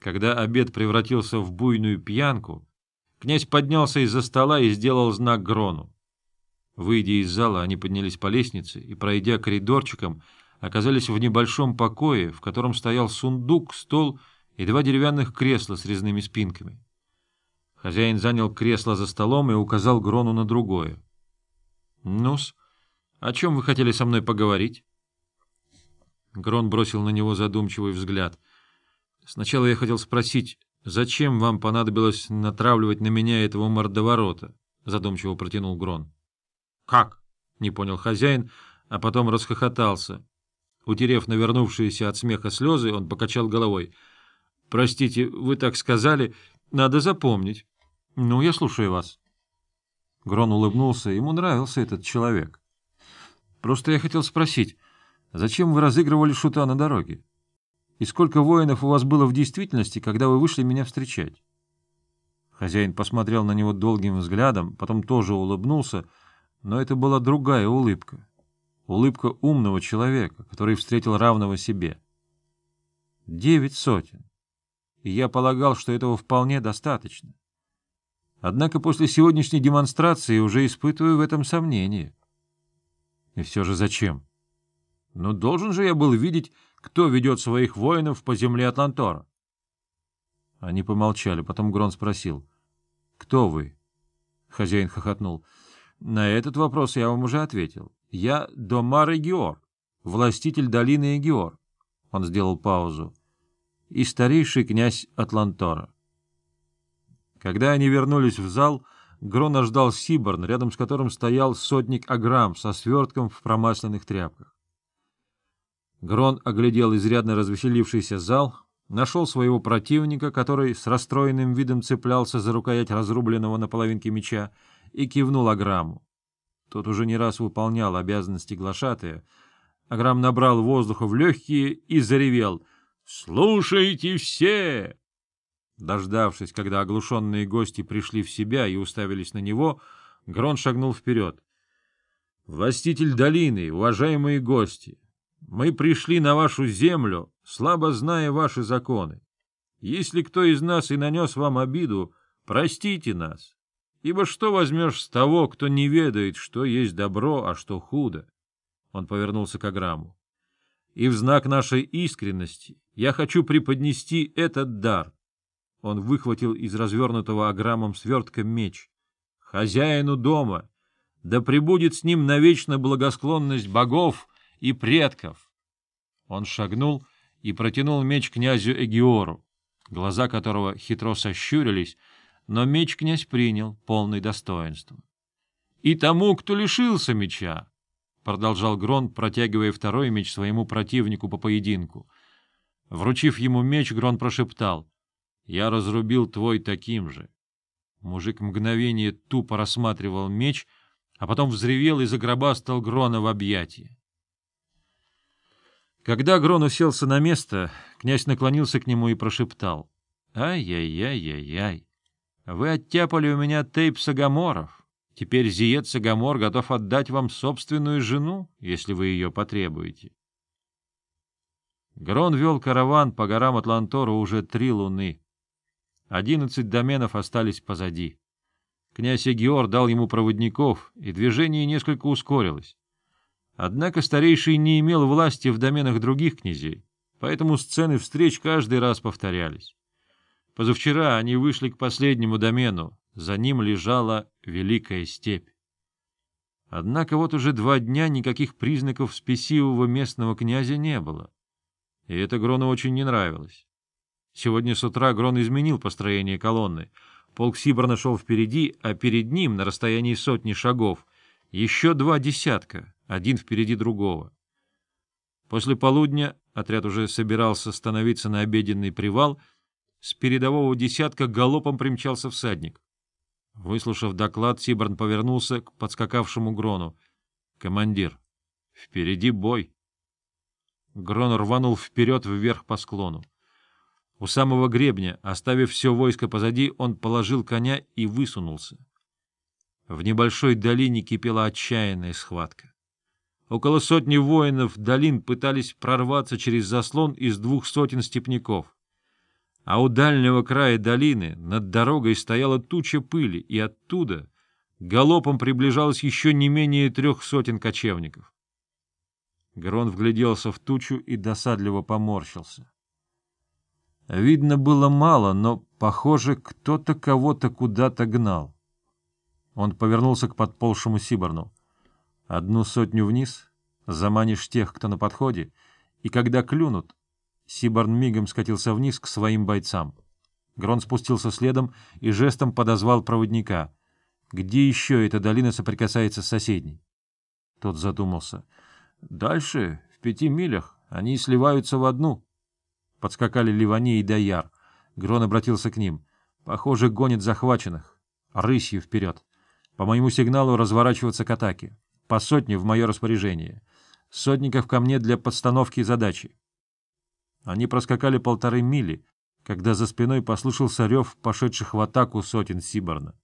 Когда обед превратился в буйную пьянку, князь поднялся из-за стола и сделал знак Грону. Выйдя из зала, они поднялись по лестнице и, пройдя коридорчиком, оказались в небольшом покое, в котором стоял сундук, стол и два деревянных кресла с резными спинками. Хозяин занял кресло за столом и указал Грону на другое. — Ну-с, о чем вы хотели со мной поговорить? Грон бросил на него задумчивый взгляд — Сначала я хотел спросить, зачем вам понадобилось натравливать на меня этого мордоворота? Задумчиво протянул Грон. Как? Не понял хозяин, а потом расхохотался. Утерев навернувшиеся от смеха слезы, он покачал головой. «Простите, вы так сказали. Надо запомнить. Ну, я слушаю вас». Грон улыбнулся. Ему нравился этот человек. «Просто я хотел спросить, зачем вы разыгрывали шута на дороге? И сколько воинов у вас было в действительности, когда вы вышли меня встречать? Хозяин посмотрел на него долгим взглядом, потом тоже улыбнулся, но это была другая улыбка. Улыбка умного человека, который встретил равного себе. Девять сотен. И я полагал, что этого вполне достаточно. Однако после сегодняшней демонстрации уже испытываю в этом сомнение. И все же зачем? Ну, должен же я был видеть кто ведет своих воинов по земле Атлантора? Они помолчали, потом Грон спросил. — Кто вы? Хозяин хохотнул. — На этот вопрос я вам уже ответил. Я Домар Эгиор, властитель долины Эгиор. Он сделал паузу. И старейший князь Атлантора. Когда они вернулись в зал, Грона ждал Сиборн, рядом с которым стоял сотник Аграм со свертком в промасленных тряпках. Грон оглядел изрядно развеселившийся зал, нашел своего противника, который с расстроенным видом цеплялся за рукоять разрубленного на половинке меча, и кивнул Аграму. Тот уже не раз выполнял обязанности глашатая. Аграм набрал воздуха в легкие и заревел «Слушайте все!» Дождавшись, когда оглушенные гости пришли в себя и уставились на него, Грон шагнул вперед. «Властитель долины, уважаемые гости!» Мы пришли на вашу землю, слабо зная ваши законы. Если кто из нас и нанес вам обиду, простите нас. Ибо что возьмешь с того, кто не ведает, что есть добро, а что худо? Он повернулся к Аграму. И в знак нашей искренности я хочу преподнести этот дар. Он выхватил из развернутого Аграмом свертка меч. Хозяину дома, да пребудет с ним навечно благосклонность богов, и предков. Он шагнул и протянул меч князю Эгиору, глаза которого хитро сощурились, но меч князь принял, полный достоинства. — И тому, кто лишился меча, — продолжал Грон, протягивая второй меч своему противнику по поединку. Вручив ему меч, Грон прошептал, — Я разрубил твой таким же. Мужик мгновение тупо рассматривал меч, а потом взревел и загробастал Грона в объятии. Когда Грон уселся на место, князь наклонился к нему и прошептал. «Ай-яй-яй-яй-яй! Вы оттяпали у меня тейп Сагаморов. Теперь Зиет Сагамор готов отдать вам собственную жену, если вы ее потребуете». Грон вел караван по горам Атлантора уже три луны. Одиннадцать доменов остались позади. Князь Эгиор дал ему проводников, и движение несколько ускорилось. Однако старейший не имел власти в доменах других князей, поэтому сцены встреч каждый раз повторялись. Позавчера они вышли к последнему домену, за ним лежала Великая Степь. Однако вот уже два дня никаких признаков спесивого местного князя не было. И это Грону очень не нравилось. Сегодня с утра Грон изменил построение колонны. Полк Сиборна шел впереди, а перед ним, на расстоянии сотни шагов, еще два десятка, один впереди другого. После полудня отряд уже собирался становиться на обеденный привал, с передового десятка галопом примчался всадник. Выслушав доклад, Сиборн повернулся к подскакавшему Грону. — Командир, впереди бой. Грон рванул вперед вверх по склону. У самого гребня, оставив все войско позади, он положил коня и высунулся. В небольшой долине кипела отчаянная схватка. Около сотни воинов долин пытались прорваться через заслон из двух сотен степняков. а у дальнего края долины над дорогой стояла туча пыли, и оттуда галопом приближалось еще не менее трех сотен кочевников. Грон вгляделся в тучу и досадливо поморщился. Видно было мало, но, похоже, кто-то кого-то куда-то гнал. Он повернулся к подползшему Сиборну. Одну сотню вниз, заманишь тех, кто на подходе, и когда клюнут, Сиборн мигом скатился вниз к своим бойцам. Грон спустился следом и жестом подозвал проводника. Где еще эта долина соприкасается с соседней? Тот задумался. Дальше, в пяти милях, они сливаются в одну. Подскакали Ливани и Даяр. Грон обратился к ним. Похоже, гонит захваченных. Рысью вперед. По моему сигналу разворачиваться к атаке. По сотне в мое распоряжение. Сотников ко мне для подстановки задачи. Они проскакали полторы мили, когда за спиной послышался рев пошедших в атаку сотен Сиборна.